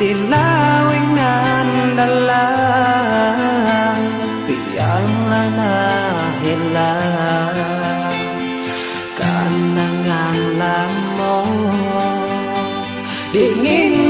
dilawing nan dalang biarlah hilang kanangan lamo dingin